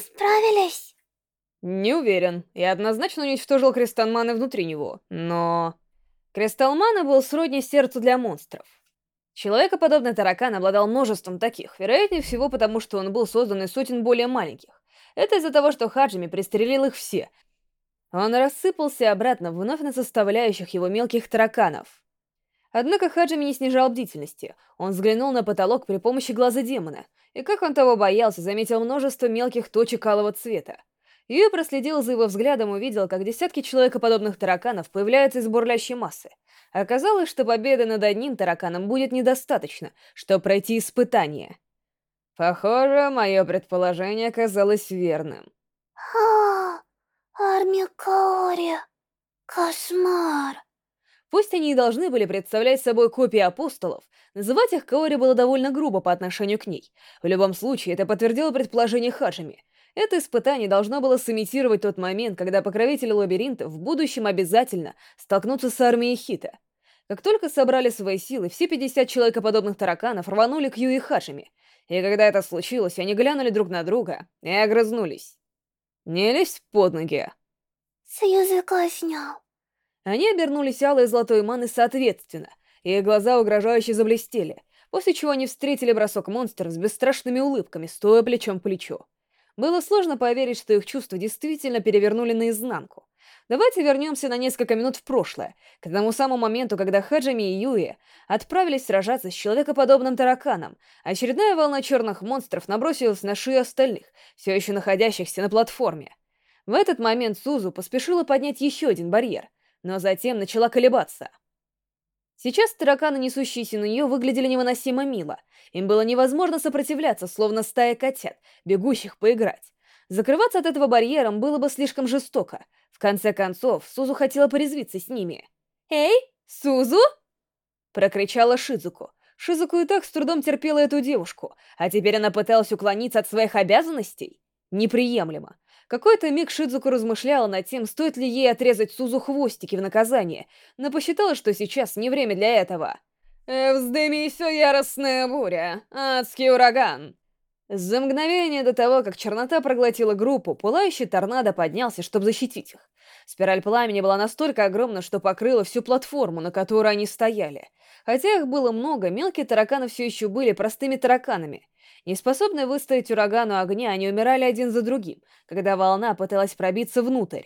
Справились? Не уверен. Я однозначно уничтожил Кристалмана внутри него, но... Кристалмана был сродни сердцу для монстров. Человекоподобный таракан обладал множеством таких, вероятнее всего потому, что он был создан из сотен более маленьких. Это из-за того, что Хаджими пристрелил их все. Он рассыпался обратно вновь на составляющих его мелких тараканов. Однако Хаджими не снижал бдительности. Он взглянул на потолок при помощи глаза демона, и как он того боялся, заметил множество мелких точек алого цвета. Юэ проследил за его взглядом и увидел, как десятки человекоподобных тараканов появляются из бурлящей массы. Оказалось, что победы над одним тараканом будет недостаточно, чтобы пройти испытание. Похоже, мое предположение оказалось верным. Ха, армия Каори. Кошмар. Пусть они и должны были представлять собой копии апостолов, называть их Каори было довольно грубо по отношению к ней. В любом случае, это подтвердило предположение Хаджими. Это испытание должно было сымитировать тот момент, когда покровители лабиринта в будущем обязательно столкнутся с армией Хита. Как только собрали свои силы, все 50 человекоподобных тараканов рванули к Юи Хаджими. И когда это случилось, они глянули друг на друга и огрызнулись. «Не лезь под ноги!» С языка снял. Они обернулись алой и золотой маны соответственно, и их глаза угрожающе заблестели, после чего они встретили бросок монстров с бесстрашными улыбками, стоя плечом к плечу. Было сложно поверить, что их чувства действительно перевернули наизнанку. Давайте вернемся на несколько минут в прошлое, к тому самому моменту, когда Хаджами и Юи отправились сражаться с человекоподобным тараканом. Очередная волна черных монстров набросилась на шею остальных, все еще находящихся на платформе. В этот момент Сузу поспешила поднять еще один барьер, но затем начала колебаться. Сейчас тараканы, несущиеся на нее, выглядели невыносимо мило. Им было невозможно сопротивляться, словно стая котят, бегущих поиграть. Закрываться от этого барьером было бы слишком жестоко. В конце концов, Сузу хотела порезвиться с ними. «Эй, Сузу!» Прокричала Шизуку. Шизуку и так с трудом терпела эту девушку, а теперь она пыталась уклониться от своих обязанностей? Неприемлемо. Какой-то миг Шидзуку размышляла над тем, стоит ли ей отрезать Сузу хвостики в наказание, но посчитала, что сейчас не время для этого. «Э, «Вздымись, яростная буря! Адский ураган!» За мгновение до того, как чернота проглотила группу, пылающий торнадо поднялся, чтобы защитить их. Спираль пламени была настолько огромна, что покрыла всю платформу, на которой они стояли. Хотя их было много, мелкие тараканы все еще были простыми тараканами. Неспособные выстоять урагану огня, они умирали один за другим, когда волна пыталась пробиться внутрь.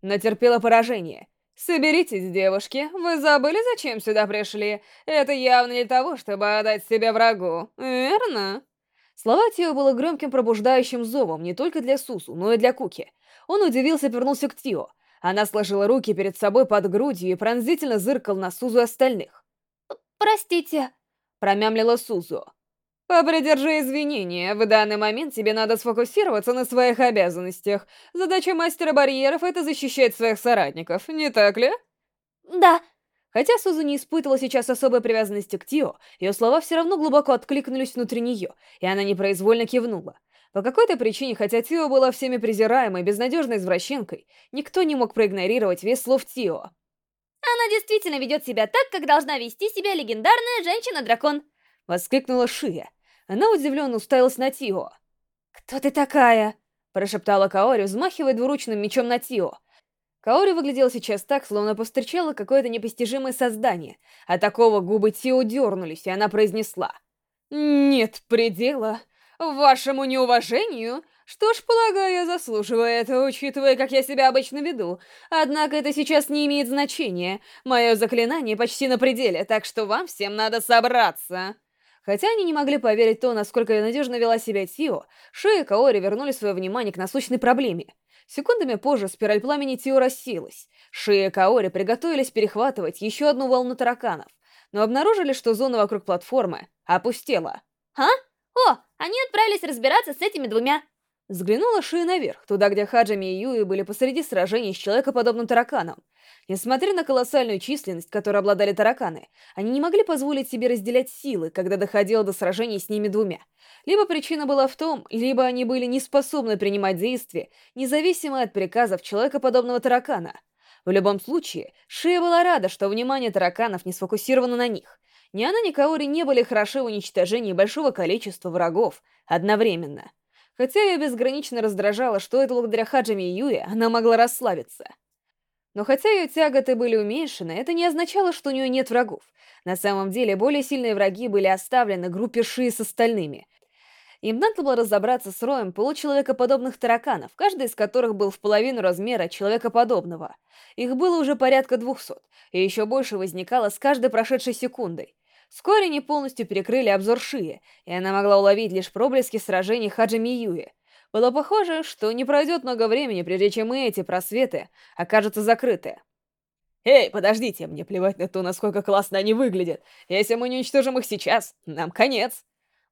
Но терпела поражение. «Соберитесь, девушки, вы забыли, зачем сюда пришли? Это явно не того, чтобы отдать себя врагу, верно?» Слова Тио было громким пробуждающим зовом не только для Сусу, но и для Куки. Он удивился и вернулся к Тио. Она сложила руки перед собой под грудью и пронзительно зыркал на Сузу остальных. «Простите», — промямлила Сузу. Попридержи извинения, в данный момент тебе надо сфокусироваться на своих обязанностях. Задача мастера барьеров — это защищать своих соратников, не так ли? Да. Хотя Сузу не испытывала сейчас особой привязанности к Тио, ее слова все равно глубоко откликнулись внутри нее, и она непроизвольно кивнула. По какой-то причине, хотя Тио была всеми презираемой, безнадежной извращенкой, никто не мог проигнорировать весь слов Тио. Она действительно ведет себя так, как должна вести себя легендарная женщина-дракон. Воскликнула Шия. Она удивленно уставилась на Тио. «Кто ты такая?» – прошептала Каори, взмахивая двуручным мечом на Тио. Каори выглядела сейчас так, словно повстречала какое-то непостижимое создание. От такого губы Тио дернулись, и она произнесла. «Нет предела. Вашему неуважению? Что ж, полагаю, я заслуживаю этого, учитывая, как я себя обычно веду. Однако это сейчас не имеет значения. Мое заклинание почти на пределе, так что вам всем надо собраться». Хотя они не могли поверить то, насколько надежно вела себя Тио, Ши и Каори вернули свое внимание к насущной проблеме. Секундами позже спираль пламени Тио рассеялась. Ши и Каори приготовились перехватывать еще одну волну тараканов, но обнаружили, что зона вокруг платформы опустела. «А? О, они отправились разбираться с этими двумя!» Взглянула Ши наверх, туда, где Хаджами и Юи были посреди сражений с человекоподобным тараканом. Несмотря на колоссальную численность, которой обладали тараканы, они не могли позволить себе разделять силы, когда доходило до сражений с ними двумя. Либо причина была в том, либо они были не способны принимать действия, независимо от приказов человекоподобного таракана. В любом случае, Шия была рада, что внимание тараканов не сфокусировано на них. Ни она, ни Каори не были хороши в уничтожении большого количества врагов одновременно. Хотя ее безгранично раздражало, что это благодаря Хаджами Юе она могла расслабиться. Но хотя ее тяготы были уменьшены, это не означало, что у нее нет врагов. На самом деле, более сильные враги были оставлены группе Ши с остальными. Им надо было разобраться с роем получеловекоподобных тараканов, каждый из которых был в половину размера человекоподобного. Их было уже порядка двухсот, и еще больше возникало с каждой прошедшей секундой. Вскоре они полностью перекрыли обзор Шии, и она могла уловить лишь проблески сражений Хаджи Миюи. Было похоже, что не пройдет много времени, прежде чем эти просветы окажутся закрыты. «Эй, подождите, мне плевать на то, насколько классно они выглядят. Если мы не уничтожим их сейчас, нам конец!»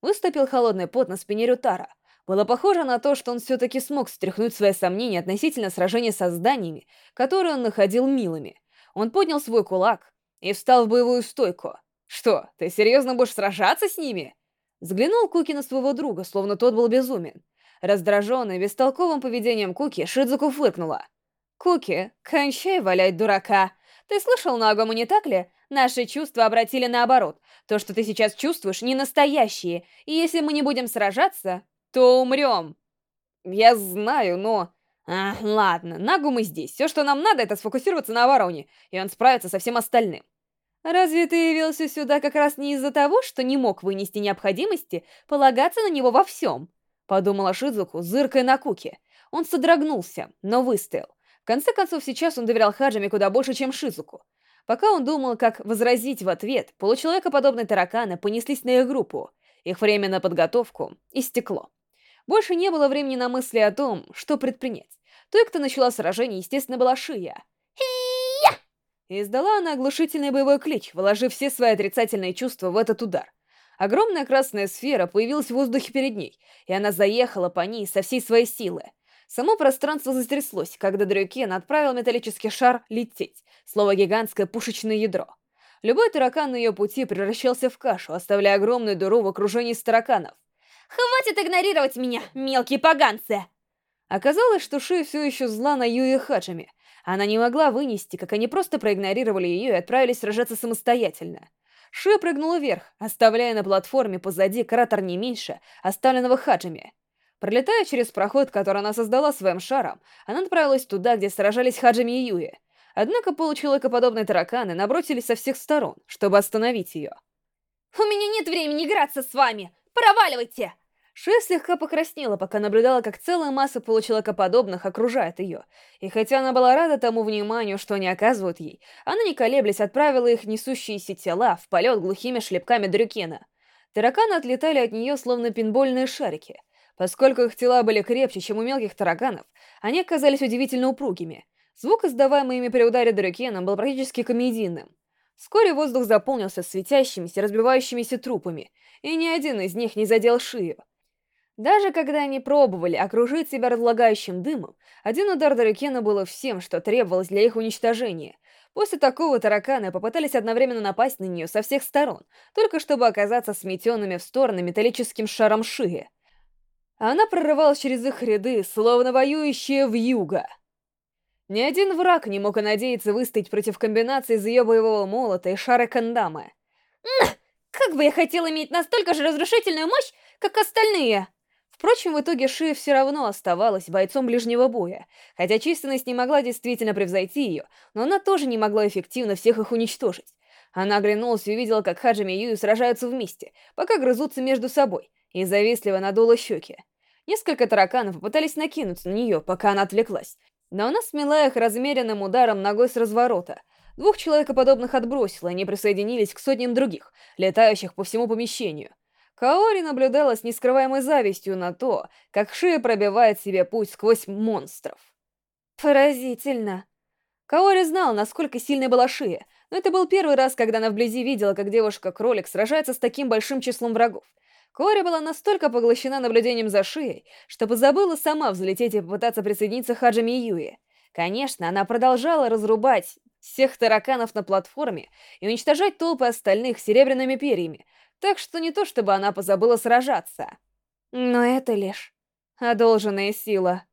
Выступил холодный пот на спине Рютара. Было похоже на то, что он все-таки смог стряхнуть свои сомнения относительно сражения со зданиями, которые он находил милыми. Он поднял свой кулак и встал в боевую стойку. «Что, ты серьезно будешь сражаться с ними?» Взглянул Куки на своего друга, словно тот был безумен. Раздраженный бестолковым поведением Куки, Шидзуку фыркнула. «Куки, кончай валять дурака. Ты слышал Нагому, не так ли? Наши чувства обратили наоборот. То, что ты сейчас чувствуешь, не настоящие, и если мы не будем сражаться, то умрем». «Я знаю, но...» «А, ладно, Нагу мы здесь. Все, что нам надо, это сфокусироваться на Вороне, и он справится со всем остальным. «Разве ты явился сюда как раз не из-за того, что не мог вынести необходимости полагаться на него во всем?» Подумала Шизуку, зыркая на Куки. Он содрогнулся, но выстоял. В конце концов, сейчас он доверял Хаджами куда больше, чем Шизуку. Пока он думал, как возразить в ответ, получеловекоподобные тараканы понеслись на их группу. Их время на подготовку истекло. Больше не было времени на мысли о том, что предпринять. Той, кто начала сражение, естественно, была Шия. Издала она оглушительный боевой клич, вложив все свои отрицательные чувства в этот удар. Огромная красная сфера появилась в воздухе перед ней, и она заехала по ней со всей своей силы. Само пространство затряслось, когда Дрюкен отправил металлический шар лететь, слово гигантское пушечное ядро. Любой таракан на ее пути превращался в кашу, оставляя огромную дыру в окружении из тараканов. «Хватит игнорировать меня, мелкие поганцы!» Оказалось, что Ши все еще зла на Юи Хаджами, она не могла вынести, как они просто проигнорировали ее и отправились сражаться самостоятельно. Шия прыгнула вверх, оставляя на платформе позади кратер не меньше, оставленного Хаджами. Пролетая через проход, который она создала своим шаром, она направилась туда, где сражались Хаджами и Юи. Однако получеловекоподобные тараканы набросились со всех сторон, чтобы остановить ее. «У меня нет времени играться с вами! Проваливайте!» Шея слегка покраснела, пока наблюдала, как целая масса получеловекоподобных окружает ее. И хотя она была рада тому вниманию, что они оказывают ей, она, не колеблясь, отправила их несущиеся тела в полет глухими шлепками Дрюкена. Тараканы отлетали от нее, словно пинбольные шарики. Поскольку их тела были крепче, чем у мелких тараканов, они оказались удивительно упругими. Звук, издаваемый ими при ударе Дрюкеном, был практически комедийным. Вскоре воздух заполнился светящимися, разбивающимися трупами, и ни один из них не задел шию. Даже когда они пробовали окружить себя разлагающим дымом, один удар Дарюкена было всем, что требовалось для их уничтожения. После такого тараканы попытались одновременно напасть на нее со всех сторон, только чтобы оказаться сметенными в стороны металлическим шаром Шии. Она прорывалась через их ряды, словно воюющая в юга. Ни один враг не мог и надеяться выстоять против комбинации из ее боевого молота и шара Кандамы. «Как бы я хотел иметь настолько же разрушительную мощь, как остальные!» Впрочем, в итоге Ши все равно оставалась бойцом ближнего боя, хотя численность не могла действительно превзойти ее, но она тоже не могла эффективно всех их уничтожить. Она оглянулась и увидела, как Хаджими и Юю сражаются вместе, пока грызутся между собой, и завистливо надула щеки. Несколько тараканов попытались накинуться на нее, пока она отвлеклась, но она смела их размеренным ударом ногой с разворота. Двух человекоподобных отбросила, и они присоединились к сотням других, летающих по всему помещению — Каори наблюдала с нескрываемой завистью на то, как Шия пробивает себе путь сквозь монстров. Поразительно. Каори знал, насколько сильной была Шия, но это был первый раз, когда она вблизи видела, как девушка-кролик сражается с таким большим числом врагов. Кори была настолько поглощена наблюдением за Шией, что позабыла сама взлететь и попытаться присоединиться к Хаджими Юи. Конечно, она продолжала разрубать всех тараканов на платформе и уничтожать толпы остальных серебряными перьями, так что не то чтобы она позабыла сражаться. Но это лишь одолженная сила.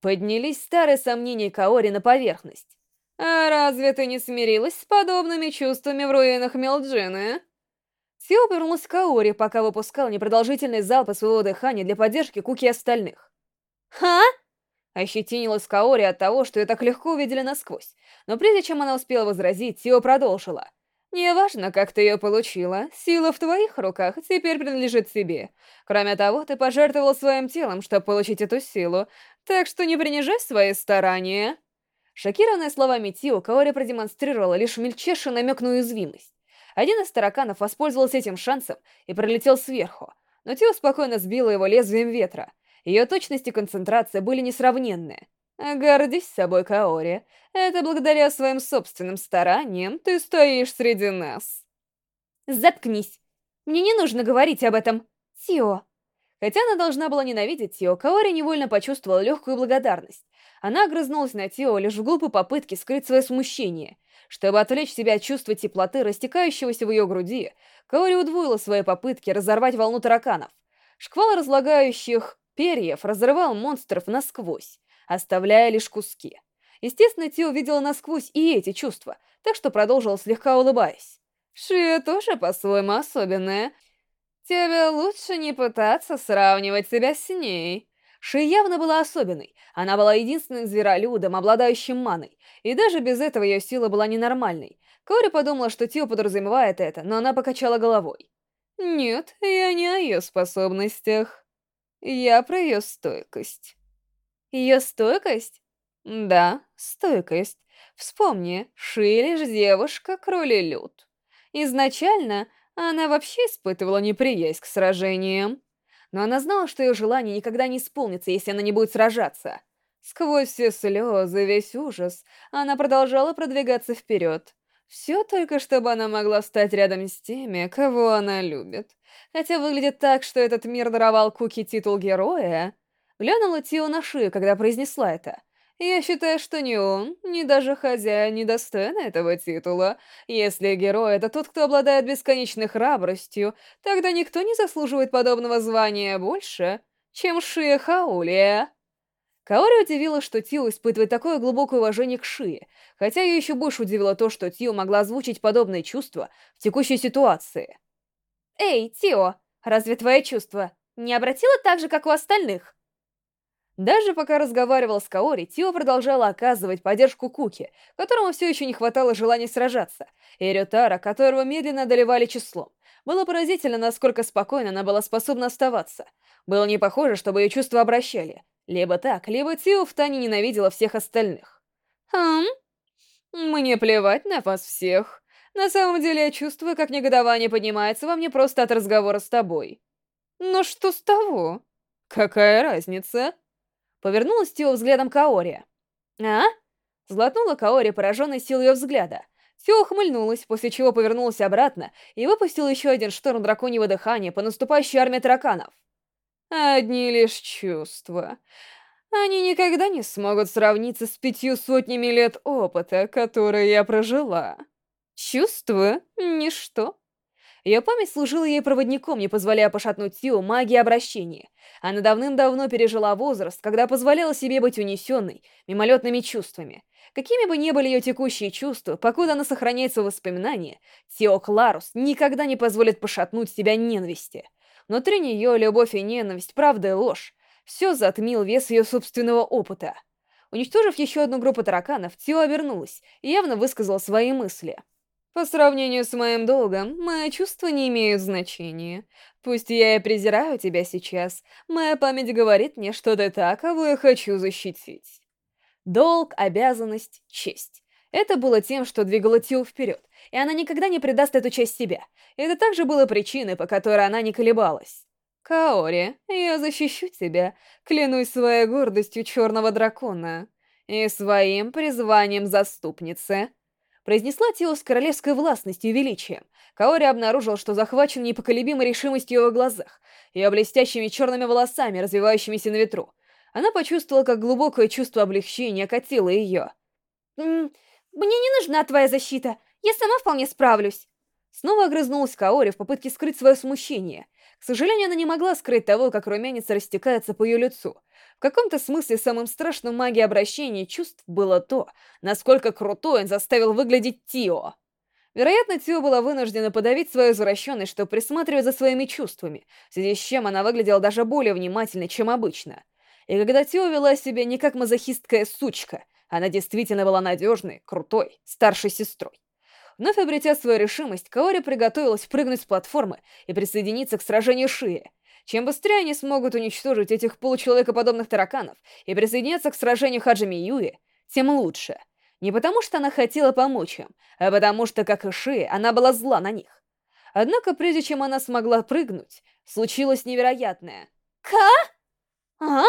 Поднялись старые сомнения Каори на поверхность. «А разве ты не смирилась с подобными чувствами в руинах Мелджины?» Тио повернулся к Каори, пока выпускал непродолжительные залпы своего дыхания для поддержки Куки и остальных. «Ха?» Ощетинилась Каори от того, что ее так легко увидели насквозь. Но прежде чем она успела возразить, Тио продолжила. «Неважно, как ты ее получила, сила в твоих руках теперь принадлежит тебе. Кроме того, ты пожертвовал своим телом, чтобы получить эту силу, так что не принижай свои старания». Шокированная словами Тио, Каори продемонстрировала лишь мельчайший намек на уязвимость. Один из тараканов воспользовался этим шансом и пролетел сверху, но Тио спокойно сбила его лезвием ветра. Ее точность и концентрация были несравненны. Гордись собой, Каори. Это благодаря своим собственным стараниям ты стоишь среди нас. Заткнись. Мне не нужно говорить об этом. Тио. Хотя она должна была ненавидеть Тио, Каори невольно почувствовала легкую благодарность. Она огрызнулась на Тио лишь в глупой попытке скрыть свое смущение. Чтобы отвлечь себя от чувства теплоты, растекающегося в ее груди, Каори удвоила свои попытки разорвать волну тараканов. Шквал разлагающих перьев разрывал монстров насквозь, оставляя лишь куски. Естественно, Ти увидела насквозь и эти чувства, так что продолжила слегка улыбаясь. Шия тоже по-своему особенная. Тебе лучше не пытаться сравнивать себя с ней. Ши явно была особенной. Она была единственным зверолюдом, обладающим маной. И даже без этого ее сила была ненормальной. Кори подумала, что Тио подразумевает это, но она покачала головой. «Нет, я не о ее способностях. Я про ее стойкость». «Ее стойкость?» «Да, стойкость. Вспомни, Ши лишь девушка-кролелюд. Изначально она вообще испытывала неприязнь к сражениям но она знала, что ее желание никогда не исполнится, если она не будет сражаться. Сквозь все слезы, весь ужас, она продолжала продвигаться вперед. Все только, чтобы она могла стать рядом с теми, кого она любит. Хотя выглядит так, что этот мир даровал Куки титул героя. Глянула Тио на шею, когда произнесла это. Я считаю, что ни он, ни даже хозяин не достойны этого титула. Если герой — это тот, кто обладает бесконечной храбростью, тогда никто не заслуживает подобного звания больше, чем Шия Хаулия. Каори удивила, что Тио испытывает такое глубокое уважение к Шие, хотя ее еще больше удивило то, что Тио могла озвучить подобные чувства в текущей ситуации. «Эй, Тио, разве твои чувства не обратила так же, как у остальных?» Даже пока разговаривал с Каори, Тио продолжала оказывать поддержку Куки, которому все еще не хватало желания сражаться, и Рютара, которого медленно одолевали числом. Было поразительно, насколько спокойно она была способна оставаться. Было не похоже, чтобы ее чувства обращали. Либо так, либо Тио в Тане ненавидела всех остальных. «Хм? Мне плевать на вас всех. На самом деле я чувствую, как негодование поднимается во мне просто от разговора с тобой. Но что с того? Какая разница?» Повернулась Тио взглядом Каори. «А?» Сглотнула Каори, пораженной силой ее взгляда. Тио ухмыльнулась, после чего повернулась обратно и выпустила еще один шторм драконьего дыхания по наступающей армии тараканов. «Одни лишь чувства. Они никогда не смогут сравниться с пятью сотнями лет опыта, которые я прожила. Чувства — ничто». Ее память служила ей проводником, не позволяя пошатнуть Тио магии обращения. Она давным-давно пережила возраст, когда позволяла себе быть унесенной мимолетными чувствами. Какими бы ни были ее текущие чувства, покуда она сохраняется в воспоминании, Тио Кларус никогда не позволит пошатнуть себя ненависти. Внутри нее любовь и ненависть, правда и ложь. Все затмил вес ее собственного опыта. Уничтожив еще одну группу тараканов, Тио обернулась и явно высказала свои мысли. По сравнению с моим долгом, мои чувства не имеют значения. Пусть я и презираю тебя сейчас, моя память говорит мне, что ты та, кого я хочу защитить. Долг, обязанность, честь. Это было тем, что двигало Тио вперед, и она никогда не предаст эту часть себя. Это также было причиной, по которой она не колебалась. Каори, я защищу тебя, клянусь своей гордостью черного дракона и своим призванием заступницы произнесла Тио с королевской властностью и величием. Каори обнаружил, что захвачен непоколебимой решимостью его глазах, ее блестящими черными волосами, развивающимися на ветру. Она почувствовала, как глубокое чувство облегчения окатило ее. «М «Мне не нужна твоя защита, я сама вполне справлюсь». Снова огрызнулась Каори в попытке скрыть свое смущение. К сожалению, она не могла скрыть того, как румянец растекается по ее лицу. Каком-то смысле самым страшным магией обращения чувств было то, насколько крутой он заставил выглядеть Тио. Вероятно, Тио была вынуждена подавить свою извращенность, чтобы присматривать за своими чувствами, в связи с чем она выглядела даже более внимательной, чем обычно. И когда Тио вела себя не как мазохистская сучка, она действительно была надежной, крутой, старшей сестрой. Вновь обретя свою решимость, Каори приготовилась прыгнуть с платформы и присоединиться к сражению Шии. Чем быстрее они смогут уничтожить этих получеловекоподобных тараканов и присоединяться к сражению Хаджими Юи, тем лучше. Не потому что она хотела помочь им, а потому что, как и Шия, она была зла на них. Однако, прежде чем она смогла прыгнуть, случилось невероятное. «Ка? А?»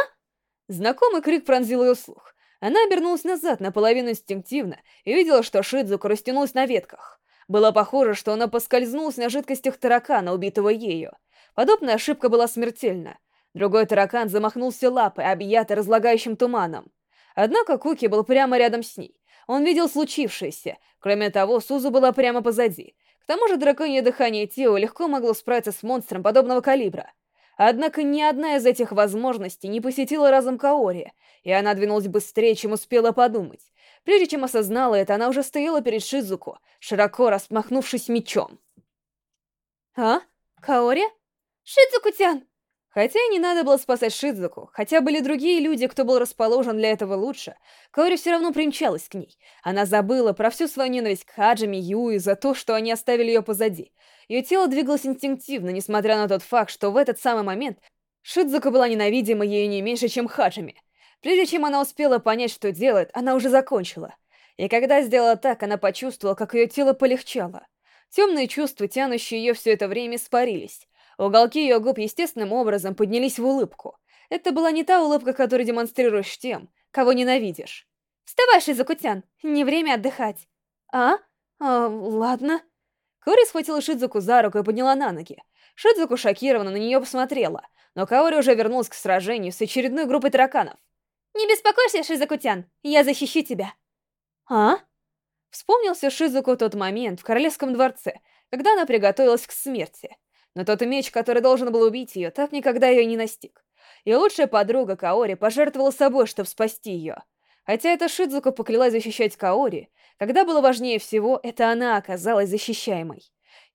Знакомый крик пронзил ее слух. Она обернулась назад, наполовину инстинктивно, и видела, что Шидзука растянулась на ветках. Было похоже, что она поскользнулась на жидкостях таракана, убитого ею. Подобная ошибка была смертельна. Другой таракан замахнулся лапой, объятый разлагающим туманом. Однако Куки был прямо рядом с ней. Он видел случившееся. Кроме того, Сузу была прямо позади. К тому же драконье дыхание Тио легко могло справиться с монстром подобного калибра. Однако ни одна из этих возможностей не посетила разум Каори, и она двинулась быстрее, чем успела подумать. Прежде чем осознала это, она уже стояла перед Шизуко, широко распахнувшись мечом. «А? Каори? Шидзуку-тян!» Хотя и не надо было спасать Шидзуку, хотя были другие люди, кто был расположен для этого лучше, Каори все равно примчалась к ней. Она забыла про всю свою ненависть к Хаджими, Юи за то, что они оставили ее позади. Ее тело двигалось инстинктивно, несмотря на тот факт, что в этот самый момент Шидзука была ненавидима ею не меньше, чем Хаджими. Прежде чем она успела понять, что делает, она уже закончила. И когда сделала так, она почувствовала, как ее тело полегчало. Темные чувства, тянущие ее все это время, испарились. Уголки ее губ естественным образом поднялись в улыбку. Это была не та улыбка, которую демонстрируешь тем, кого ненавидишь. «Вставай, Шизукутян, не время отдыхать». «А? а ладно». Кори схватила Шидзуку за руку и подняла на ноги. Шидзуку шокированно на нее посмотрела, но Каори уже вернулась к сражению с очередной группой тараканов. «Не беспокойся, Шизукутян, я защищу тебя». «А?» Вспомнился Шизуку тот момент в Королевском дворце, когда она приготовилась к смерти. Но тот меч, который должен был убить ее, так никогда ее не настиг. И лучшая подруга Каори пожертвовала собой, чтобы спасти ее. Хотя эта Шидзука поклялась защищать Каори, когда было важнее всего, это она оказалась защищаемой.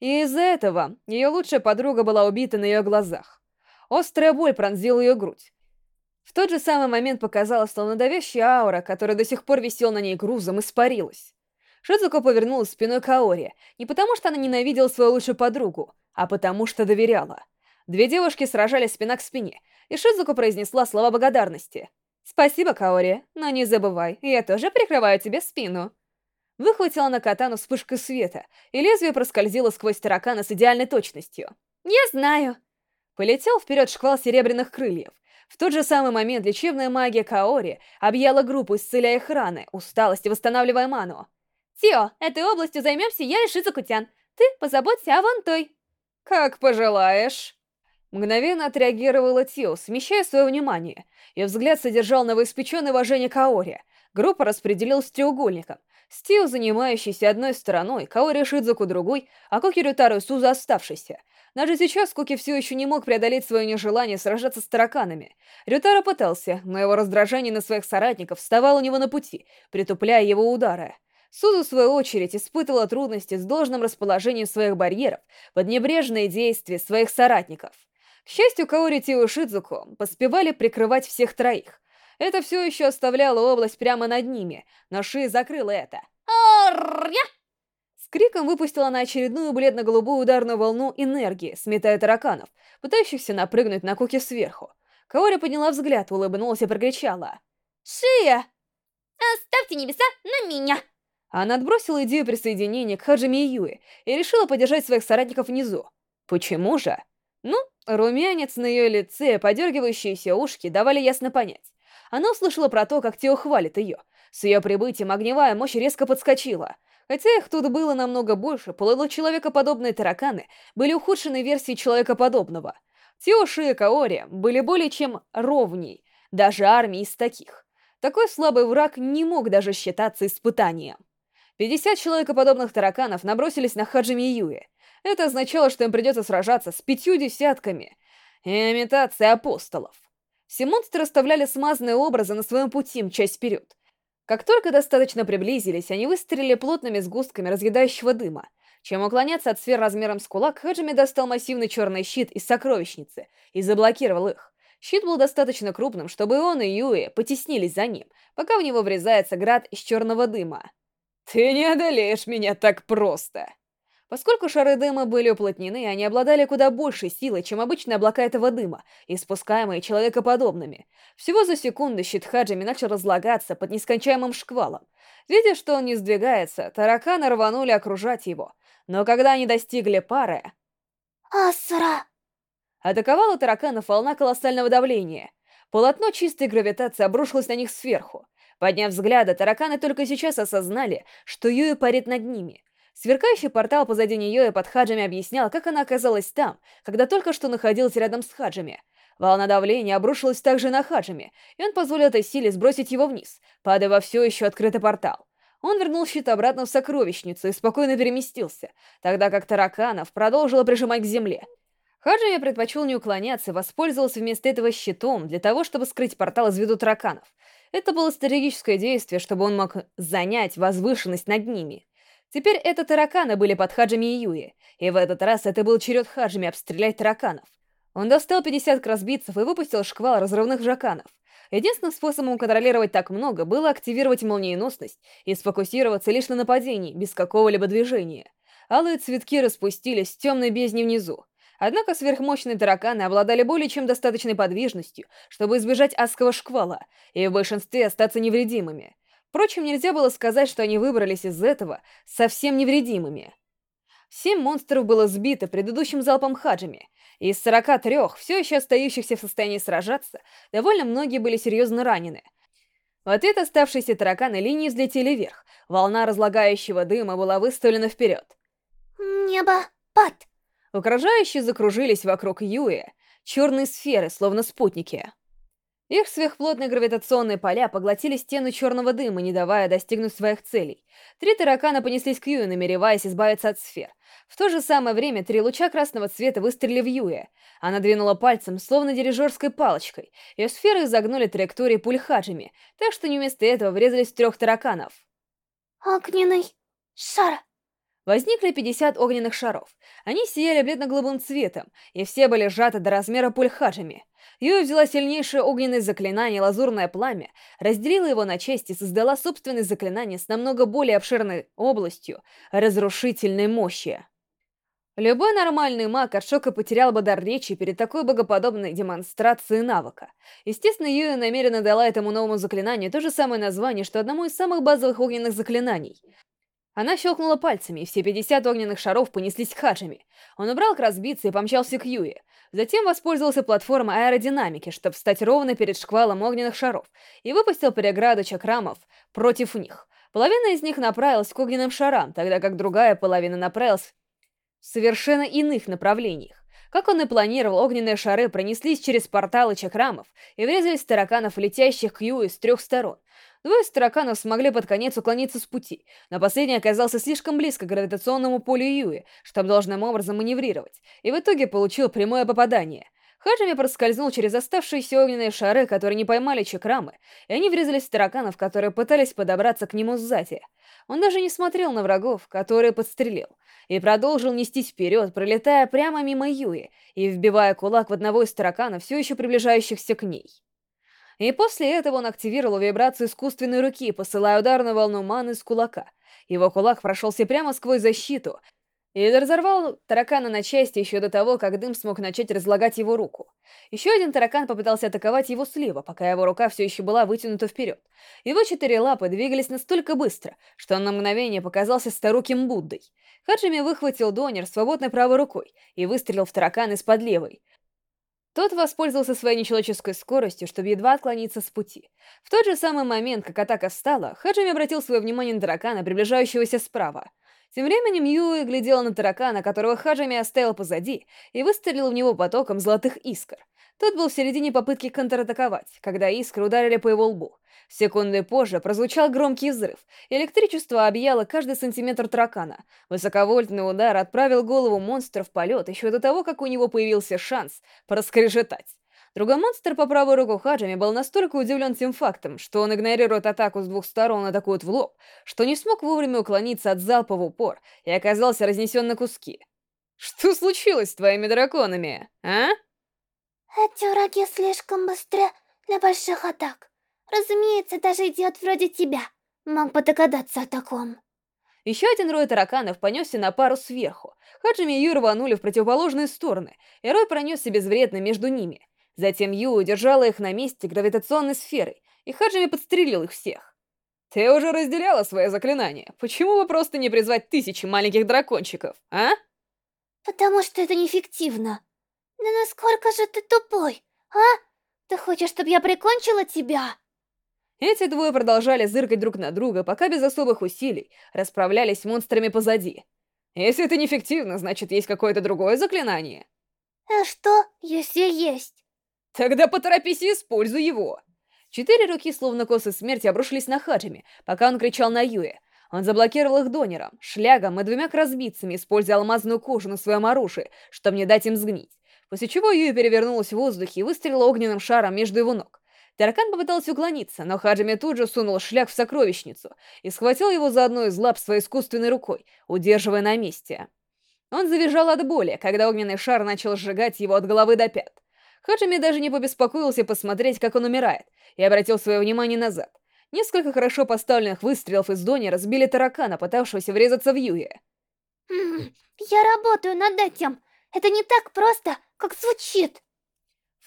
И из-за этого ее лучшая подруга была убита на ее глазах. Острая боль пронзила ее грудь. В тот же самый момент показалось, что давящая аура, которая до сих пор висела на ней грузом, испарилась. Шидзуко повернулась спиной к Аоре, не потому что она ненавидела свою лучшую подругу, а потому что доверяла. Две девушки сражались спина к спине, и Шидзуко произнесла слова благодарности. «Спасибо, Каори, но не забывай, я тоже прикрываю тебе спину». Выхватила на катану вспышкой света, и лезвие проскользило сквозь таракана с идеальной точностью. «Я знаю!» Полетел вперед шквал серебряных крыльев. В тот же самый момент лечебная магия Каори объяла группу, исцеляя их раны, усталость восстанавливая ману. «Тио, этой областью займемся я и Шизукутян. Ты позаботься о вон той». «Как пожелаешь». Мгновенно отреагировала Тио, смещая свое внимание. Ее взгляд содержал новоиспеченное уважение Каори. Группа распределилась треугольником. Стио, занимающийся одной стороной, Каори Шидзуку другой, а Кокирю Тару Суза оставшийся. Даже сейчас Куки все еще не мог преодолеть свое нежелание сражаться с тараканами. Рютара пытался, но его раздражение на своих соратников вставало у него на пути, притупляя его удары. Сузу, в свою очередь, испытывала трудности с должным расположением своих барьеров под небрежные действия своих соратников. К счастью, Каори Тио и Шидзуко поспевали прикрывать всех троих. Это все еще оставляло область прямо над ними, но Ши закрыла это. «Орррря!» С криком выпустила на очередную бледно-голубую ударную волну энергии, сметая тараканов, пытающихся напрыгнуть на Куки сверху. Каори подняла взгляд, улыбнулась и прокричала. «Шия! Оставьте небеса на меня!» Она отбросила идею присоединения к Хаджими и Юи и решила поддержать своих соратников внизу. Почему же? Ну, румянец на ее лице подергивающиеся ушки давали ясно понять. Она услышала про то, как Тео хвалит ее. С ее прибытием огневая мощь резко подскочила — Хотя их тут было намного больше, полулочеловекоподобные тараканы были ухудшенной версией человекоподобного. Тиоши и Каори были более чем ровней, даже армии из таких. Такой слабый враг не мог даже считаться испытанием. 50 человекоподобных тараканов набросились на Хаджими Юи. Это означало, что им придется сражаться с пятью десятками имитации апостолов. Все монстры оставляли смазанные образы на своем пути, мчась вперед. Как только достаточно приблизились, они выстрелили плотными сгустками разъедающего дыма. Чем уклоняться от сфер размером с кулак, Хаджими достал массивный черный щит из сокровищницы и заблокировал их. Щит был достаточно крупным, чтобы он и Юи потеснились за ним, пока в него врезается град из черного дыма. «Ты не одолеешь меня так просто!» Поскольку шары дыма были уплотнены, они обладали куда большей силой, чем обычные облака этого дыма, испускаемые человекоподобными. Всего за секунду щит Хаджими начал разлагаться под нескончаемым шквалом. Видя, что он не сдвигается, тараканы рванули окружать его. Но когда они достигли пары... «Асра!» Атаковала тараканов волна колоссального давления. Полотно чистой гравитации обрушилось на них сверху. Подняв взгляды, тараканы только сейчас осознали, что Юи парит над ними. Сверкающий портал позади нее и под Хаджами объяснял, как она оказалась там, когда только что находилась рядом с Хаджами. Волна давления обрушилась также на Хаджами, и он позволил этой силе сбросить его вниз, падая во все еще открытый портал. Он вернул щит обратно в сокровищницу и спокойно переместился, тогда как тараканов продолжила прижимать к земле. Хаджими предпочел не уклоняться и воспользовался вместо этого щитом для того, чтобы скрыть портал из виду тараканов. Это было стратегическое действие, чтобы он мог занять возвышенность над ними. Теперь это тараканы были под Хаджими и Юи, и в этот раз это был черед Хаджими обстрелять тараканов. Он достал 50 красбитцев и выпустил шквал разрывных жаканов. Единственным способом контролировать так много было активировать молниеносность и сфокусироваться лишь на нападении, без какого-либо движения. Алые цветки распустились в темной бездне внизу. Однако сверхмощные тараканы обладали более чем достаточной подвижностью, чтобы избежать адского шквала и в большинстве остаться невредимыми. Впрочем, нельзя было сказать, что они выбрались из этого совсем невредимыми. Семь монстров было сбито предыдущим залпом хаджами. Из 43, все еще остающихся в состоянии сражаться, довольно многие были серьезно ранены. В ответ оставшиеся тараканы линии взлетели вверх. Волна разлагающего дыма была выставлена вперед. «Небо, пад!» Угрожающие закружились вокруг Юи, черные сферы, словно спутники. Их сверхплотные гравитационные поля поглотили стену черного дыма, не давая достигнуть своих целей. Три таракана понеслись к Юе, намереваясь избавиться от сфер. В то же самое время три луча красного цвета выстрелили в Юе. Она двинула пальцем, словно дирижерской палочкой. Ее сферы изогнули траектории пуль хаджами, так что не вместо этого врезались в трех тараканов. «Огненный шар!» Возникли 50 огненных шаров. Они сияли бледно-голубым цветом, и все были сжаты до размера пуль хаджами. Юя взяла сильнейшее огненное заклинание «Лазурное пламя», разделила его на части и создала собственное заклинание с намного более обширной областью разрушительной мощи. Любой нормальный маг от шока потерял бы дар речи перед такой богоподобной демонстрацией навыка. Естественно, Юя намеренно дала этому новому заклинанию то же самое название, что одному из самых базовых огненных заклинаний — она щелкнула пальцами, и все 50 огненных шаров понеслись к Хаджими. Он убрал к разбиться и помчался к Юе. Затем воспользовался платформой аэродинамики, чтобы встать ровно перед шквалом огненных шаров, и выпустил переграду чакрамов против них. Половина из них направилась к огненным шарам, тогда как другая половина направилась в совершенно иных направлениях. Как он и планировал, огненные шары пронеслись через порталы чакрамов и врезались в тараканов, летящих к Юе с трех сторон. Двое из тараканов смогли под конец уклониться с пути, но последний оказался слишком близко к гравитационному полю Юи, чтобы должным образом маневрировать, и в итоге получил прямое попадание. Хаджими проскользнул через оставшиеся огненные шары, которые не поймали чакрамы, и они врезались в тараканов, которые пытались подобраться к нему сзади. Он даже не смотрел на врагов, которые подстрелил, и продолжил нестись вперед, пролетая прямо мимо Юи и вбивая кулак в одного из тараканов, все еще приближающихся к ней. И после этого он активировал вибрацию искусственной руки, посылая ударную волну маны с кулака. Его кулак прошелся прямо сквозь защиту и разорвал таракана на части еще до того, как дым смог начать разлагать его руку. Еще один таракан попытался атаковать его слева, пока его рука все еще была вытянута вперед. Его четыре лапы двигались настолько быстро, что он на мгновение показался старуким Буддой. Хаджими выхватил донер свободной правой рукой и выстрелил в таракана из-под левой. Тот воспользовался своей нечеловеческой скоростью, чтобы едва отклониться с пути. В тот же самый момент, как атака встала, Хаджими обратил свое внимание на таракана, приближающегося справа. Тем временем Юи глядела на таракана, которого Хаджими оставил позади, и выстрелил в него потоком золотых искр. Тот был в середине попытки контратаковать, когда искры ударили по его лбу. Секунды позже прозвучал громкий взрыв. Электричество объяло каждый сантиметр таракана. Высоковольтный удар отправил голову монстра в полет еще до того, как у него появился шанс проскрежетать. Другой монстр по правую руку Хаджими был настолько удивлен тем фактом, что он игнорирует атаку с двух сторон и атакует в лоб, что не смог вовремя уклониться от залпа в упор и оказался разнесен на куски. «Что случилось с твоими драконами, а?» Эти враги слишком быстры для больших атак. Разумеется, даже идиот вроде тебя мог бы догадаться о таком. Еще один рой тараканов понесся на пару сверху. Хаджими и Ю рванули в противоположные стороны, и рой пронесся безвредно между ними. Затем Ю удержала их на месте гравитационной сферой, и Хаджими подстрелил их всех. «Ты уже разделяла свои заклинания. Почему бы просто не призвать тысячи маленьких дракончиков, а?» «Потому что это неэффективно. Да насколько же ты тупой, а? Ты хочешь, чтобы я прикончила тебя?» Эти двое продолжали зыркать друг на друга, пока без особых усилий расправлялись с монстрами позади. Если это неэффективно, значит, есть какое-то другое заклинание. А что, если есть? Тогда поторопись и используй его. Четыре руки, словно косы смерти, обрушились на Хаджими, пока он кричал на Юе. Он заблокировал их донером, шлягом и двумя кразбицами, используя алмазную кожу на своем оружии, чтобы не дать им сгнить. После чего Юя перевернулась в воздухе и выстрелила огненным шаром между его ног. Таракан попытался уклониться, но Хаджими тут же сунул шляг в сокровищницу и схватил его за одну из лап своей искусственной рукой, удерживая на месте. Он завизжал от боли, когда огненный шар начал сжигать его от головы до пят. Хаджими даже не побеспокоился посмотреть, как он умирает, и обратил свое внимание назад. Несколько хорошо поставленных выстрелов из Дони разбили таракана, пытавшегося врезаться в Юе. «Я работаю над этим. Это не так просто, как звучит!»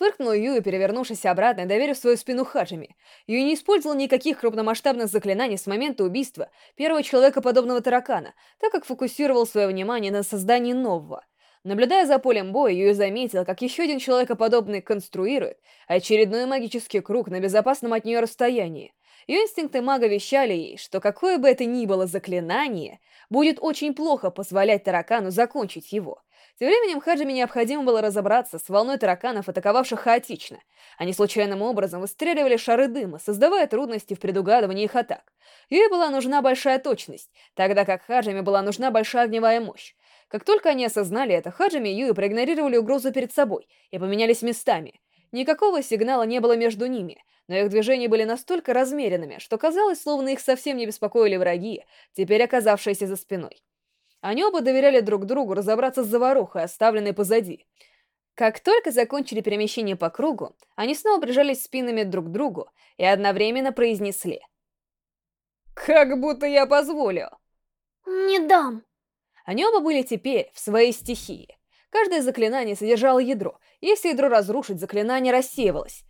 Фыркнул Юи, перевернувшись обратно и доверив свою спину Хаджими. Юи не использовал никаких крупномасштабных заклинаний с момента убийства первого человека-подобного таракана, так как фокусировал свое внимание на создании нового. Наблюдая за полем боя, Юи заметил, как еще один человекоподобный конструирует очередной магический круг на безопасном от нее расстоянии. Ее инстинкты мага вещали ей, что какое бы это ни было заклинание, будет очень плохо позволять таракану закончить его — тем временем Хаджиме необходимо было разобраться с волной тараканов, атаковавших хаотично. Они случайным образом выстреливали шары дыма, создавая трудности в предугадывании их атак. Ей была нужна большая точность, тогда как Хаджиме была нужна большая огневая мощь. Как только они осознали это, Хаджими и Юи проигнорировали угрозу перед собой и поменялись местами. Никакого сигнала не было между ними, но их движения были настолько размеренными, что казалось, словно их совсем не беспокоили враги, теперь оказавшиеся за спиной. Они оба доверяли друг другу разобраться с заварухой, оставленной позади. Как только закончили перемещение по кругу, они снова прижались спинами друг к другу и одновременно произнесли. «Как будто я позволю!» «Не дам!» Они оба были теперь в своей стихии. Каждое заклинание содержало ядро. Если ядро разрушить, заклинание рассеивалось.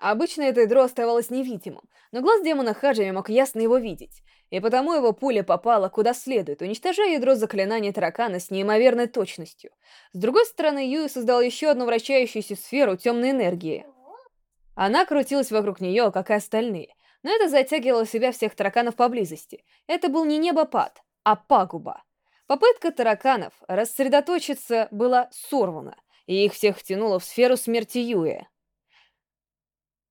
Обычно это ядро оставалось невидимым, но глаз демона Хаджими мог ясно его видеть и потому его пуля попала куда следует, уничтожая ядро заклинания таракана с неимоверной точностью. С другой стороны, Юи создал еще одну вращающуюся сферу темной энергии. Она крутилась вокруг нее, как и остальные, но это затягивало себя всех тараканов поблизости. Это был не небопад, а пагуба. Попытка тараканов рассредоточиться была сорвана, и их всех втянуло в сферу смерти Юи.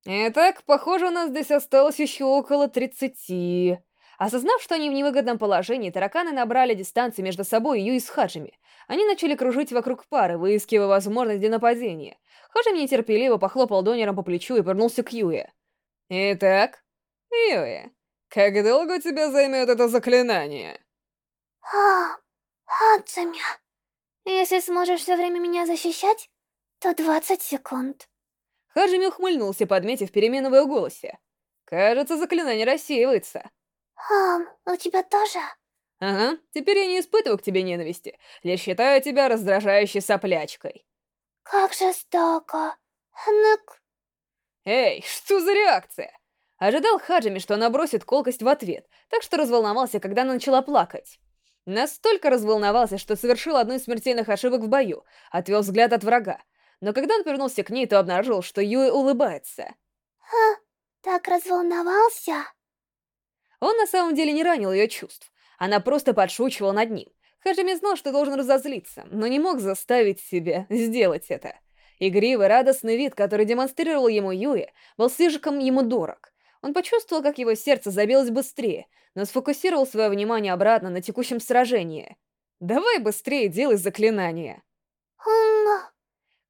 Итак, похоже, у нас здесь осталось еще около тридцати. Осознав, что они в невыгодном положении, тараканы набрали дистанцию между собой и Юи с Хаджими. Они начали кружить вокруг пары, выискивая возможность для нападения. Хаджими нетерпеливо похлопал донером по плечу и вернулся к Юе. «Итак, Юе, как долго тебя займет это заклинание?» «А, Хаджими, если сможешь все время меня защищать, то 20 секунд». Хаджими ухмыльнулся, подметив перемену в его голосе. «Кажется, заклинание рассеивается». «Ам, у тебя тоже?» «Ага, теперь я не испытываю к тебе ненависти, лишь считаю тебя раздражающей соплячкой». «Как жестоко. Хнык». «Эй, что за реакция?» Ожидал Хаджими, что она бросит колкость в ответ, так что разволновался, когда она начала плакать. Настолько разволновался, что совершил одну из смертельных ошибок в бою, отвел взгляд от врага. Но когда он повернулся к ней, то обнаружил, что Юэ улыбается. «Ха, так разволновался?» Он на самом деле не ранил ее чувств. Она просто подшучивала над ним. Хаджими знал, что должен разозлиться, но не мог заставить себя сделать это. Игривый, радостный вид, который демонстрировал ему Юи, был слишком ему дорог. Он почувствовал, как его сердце забилось быстрее, но сфокусировал свое внимание обратно на текущем сражении. «Давай быстрее делай заклинание!»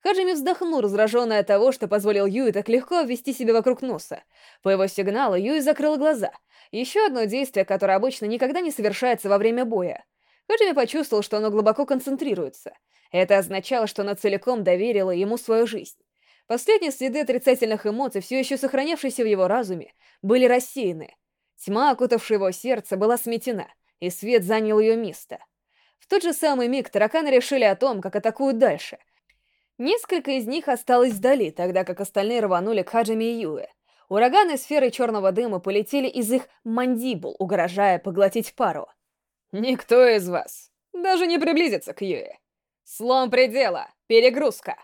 Хаджими вздохнул, раздраженный от того, что позволил Юи так легко ввести себя вокруг носа. По его сигналу Юи закрыл глаза. Еще одно действие, которое обычно никогда не совершается во время боя. Хаджими почувствовал, что оно глубоко концентрируется. Это означало, что она целиком доверила ему свою жизнь. Последние следы отрицательных эмоций, все еще сохранявшиеся в его разуме, были рассеяны. Тьма, окутавшая его сердце, была сметена, и свет занял ее место. В тот же самый миг тараканы решили о том, как атакуют дальше — Несколько из них осталось вдали, тогда как остальные рванули к Хаджими и Юэ. Ураганы сферы черного дыма полетели из их мандибул, угрожая поглотить пару. «Никто из вас даже не приблизится к Юэ. Слом предела! Перегрузка!»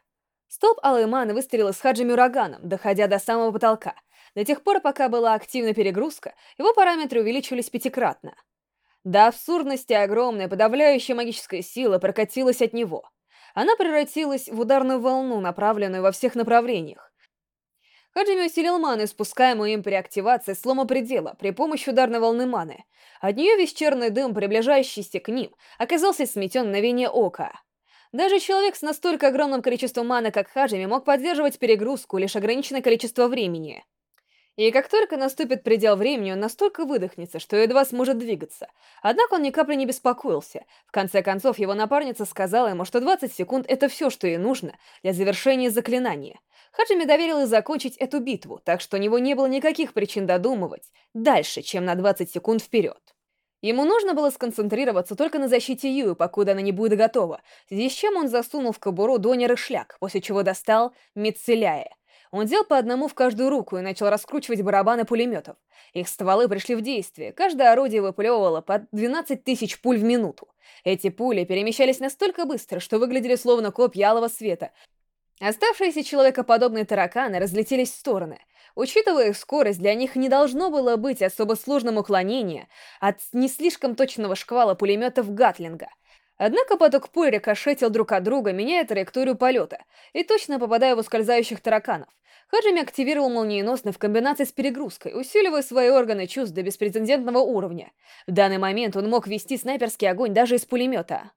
Стоп Алайман выстрелил с Хаджими ураганом, доходя до самого потолка. До тех пор, пока была активна перегрузка, его параметры увеличивались пятикратно. До абсурдности огромная подавляющая магическая сила прокатилась от него — она превратилась в ударную волну, направленную во всех направлениях. Хаджими усилил маны, спускаемую им при активации слома предела при помощи ударной волны маны. От нее весь черный дым, приближающийся к ним, оказался сметен на вене ока. Даже человек с настолько огромным количеством маны, как Хаджими, мог поддерживать перегрузку лишь ограниченное количество времени. И как только наступит предел времени, он настолько выдохнется, что едва сможет двигаться. Однако он ни капли не беспокоился. В конце концов, его напарница сказала ему, что 20 секунд — это все, что ей нужно для завершения заклинания. Хаджими доверилась закончить эту битву, так что у него не было никаких причин додумывать дальше, чем на 20 секунд вперед. Ему нужно было сконцентрироваться только на защите Юи, покуда она не будет готова, с чем он засунул в кобуру донер и шляк, после чего достал Мицеляя — он взял по одному в каждую руку и начал раскручивать барабаны пулеметов. Их стволы пришли в действие, каждое орудие выплевывало по 12 тысяч пуль в минуту. Эти пули перемещались настолько быстро, что выглядели словно копья алого света. Оставшиеся человекоподобные тараканы разлетелись в стороны. Учитывая их скорость, для них не должно было быть особо сложным уклонения от не слишком точного шквала пулеметов Гатлинга — Однако поток пуль рикошетил друг от друга, меняя траекторию полета, и точно попадая в ускользающих тараканов. Хаджими активировал молниеносный в комбинации с перегрузкой, усиливая свои органы чувств до беспрецедентного уровня. В данный момент он мог вести снайперский огонь даже из пулемета.